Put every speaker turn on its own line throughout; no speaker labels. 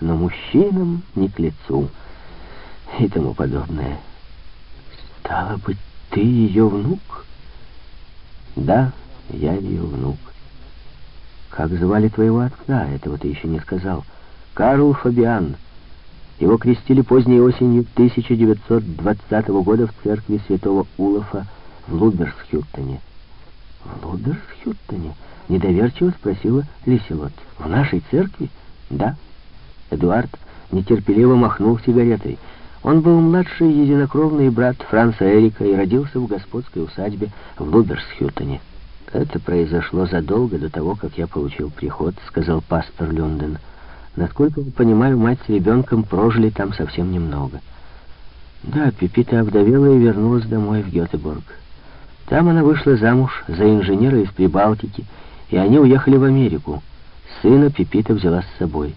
но мужчинам не к лицу и тому подобное. Стало быть, ты ее внук? Да, я ее внук. Как звали твоего отца? Этого ты еще не сказал. Карл Фабиан. Его крестили поздней осенью 1920 года в церкви святого Улафа в Лудерсхюттене. В Лудерсхюттене? Недоверчиво спросила Лиселот. В нашей церкви? Да. Эдуард нетерпеливо махнул сигаретой. Он был младший единокровный брат Франца Эрика и родился в господской усадьбе в Лудерсхютене. «Это произошло задолго до того, как я получил приход», — сказал пастор Люнден. «Насколько я понимаю, мать с ребенком прожили там совсем немного». Да, Пепита овдовела и вернулась домой в Гетеборг. Там она вышла замуж за инженера из Прибалтики, и они уехали в Америку. Сына Пепита взяла с собой.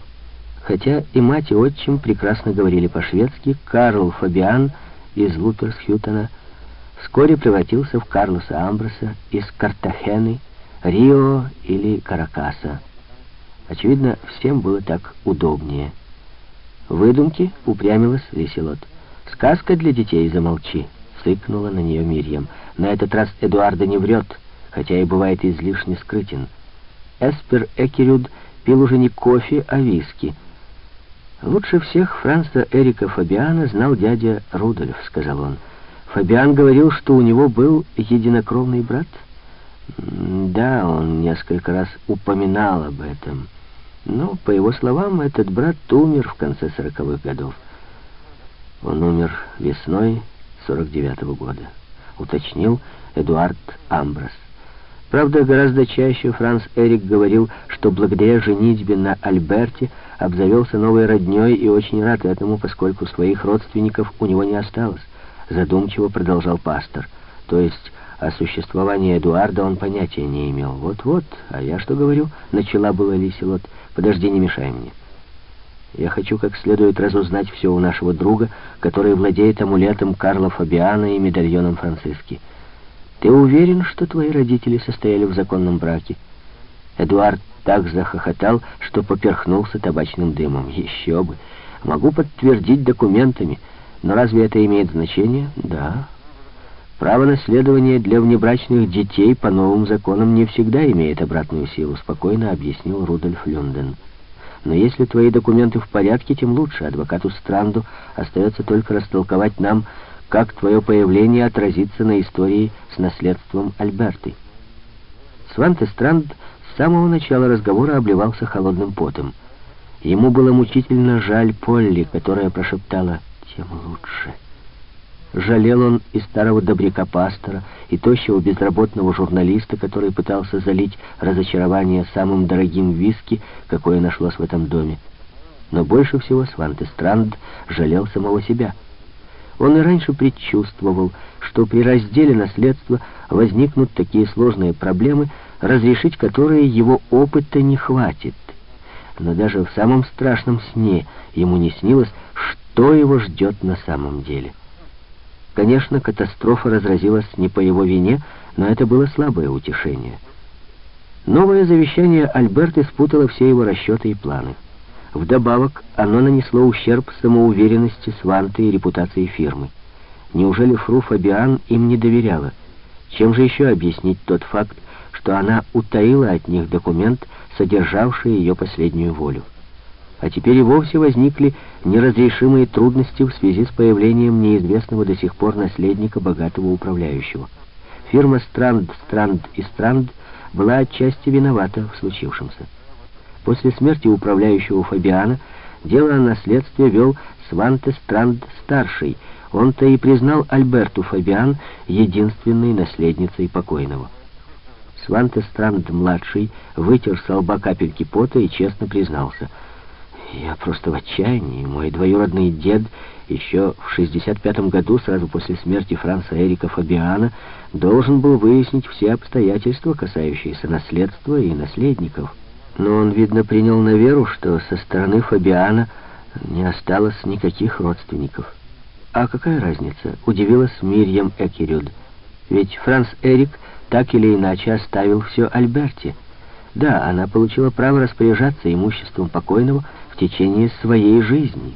Хотя и мать, и отчим прекрасно говорили по-шведски, Карл Фабиан из Луперсхютена вскоре превратился в Карлоса Амброса из Картахены, Рио или Каракаса. Очевидно, всем было так удобнее. Выдумки упрямилась Веселот. «Сказка для детей, замолчи!» — цыкнула на нее Мирьям. На этот раз Эдуарда не врет, хотя и бывает излишне скрытен. Эспер Экерюд пил уже не кофе, а виски — «Лучше всех Франца Эрика Фабиана знал дядя Рудольф», — сказал он. «Фабиан говорил, что у него был единокровный брат?» «Да, он несколько раз упоминал об этом. Но, по его словам, этот брат умер в конце сороковых годов. Он умер весной сорок девятого года», — уточнил Эдуард Амброс. Правда, гораздо чаще Франц Эрик говорил, что благодаря женитьбе на Альберте обзавелся новой роднёй и очень рад этому, поскольку своих родственников у него не осталось. Задумчиво продолжал пастор. То есть о существовании Эдуарда он понятия не имел. Вот-вот, а я что говорю? Начала была Лиселот. Подожди, не мешай мне. Я хочу как следует разузнать все у нашего друга, который владеет амулетом Карла Фабиана и медальоном Франциски. Ты уверен, что твои родители состояли в законном браке? Эдуард так захохотал, что поперхнулся табачным дымом. Еще бы. Могу подтвердить документами. Но разве это имеет значение? Да. Право наследования для внебрачных детей по новым законам не всегда имеет обратную силу, спокойно объяснил Рудольф Люнден. Но если твои документы в порядке, тем лучше. Адвокату Странду остается только растолковать нам, как твое появление отразится на истории с наследством Альберты. Сванте Странд с самого начала разговора обливался холодным потом. Ему было мучительно жаль Полли, которая прошептала «тем лучше». Жалел он и старого добряка-пастора, и тощего безработного журналиста, который пытался залить разочарование самым дорогим виски, какое нашлось в этом доме. Но больше всего Сванте Странд жалел самого себя — он и раньше предчувствовал, что при разделе наследства возникнут такие сложные проблемы, разрешить которые его опыта не хватит. Но даже в самом страшном сне ему не снилось, что его ждет на самом деле. Конечно, катастрофа разразилась не по его вине, но это было слабое утешение. Новое завещание Альберты спутало все его расчеты и планы. Вдобавок, оно нанесло ущерб самоуверенности Сванты и репутации фирмы. Неужели Фру Фабиан им не доверяла? Чем же еще объяснить тот факт, что она утаила от них документ, содержавший ее последнюю волю? А теперь и вовсе возникли неразрешимые трудности в связи с появлением неизвестного до сих пор наследника богатого управляющего. Фирма «Странд, Странд и Странд» была отчасти виновата в случившемся. После смерти управляющего Фабиана дело о наследстве вел Сванте Странд-старший. Он-то и признал Альберту Фабиан единственной наследницей покойного. Сванте Странд-младший вытер с лба капельки пота и честно признался. «Я просто в отчаянии. Мой двоюродный дед еще в 65 году, сразу после смерти Франца Эрика Фабиана, должен был выяснить все обстоятельства, касающиеся наследства и наследников». Но он, видно, принял на веру, что со стороны Фабиана не осталось никаких родственников. А какая разница? Удивилась Мирьям Экерюд. Ведь Франц Эрик так или иначе оставил все Альберте. Да, она получила право распоряжаться имуществом покойного в течение своей жизни.